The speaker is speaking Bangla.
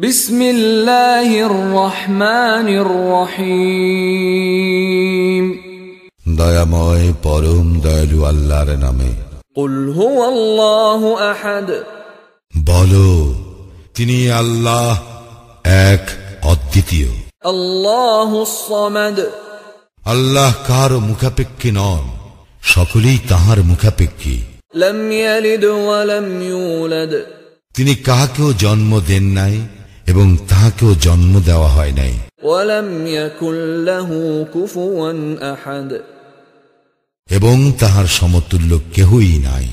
বিসমিল্লাহির রহমানির রহিম। দয়াময় পরম দয়ালু আল্লাহর নামে। কুল হুয়াল্লাহু আহাদ। বলো তিনি আল্লাহ এক অদ্বিতীয়। আল্লাহ সামাদ। আল্লাহ কার মুখাপেক্ষী নন সকলেই তাহার মুখাপেক্ষী। তিনি কাহাকেও জন্ম দেন নাই এবং তাহাকেও জন্ম দেওয়া হয় নাই। এবং তাহার সমতুল্য কেহই নাই।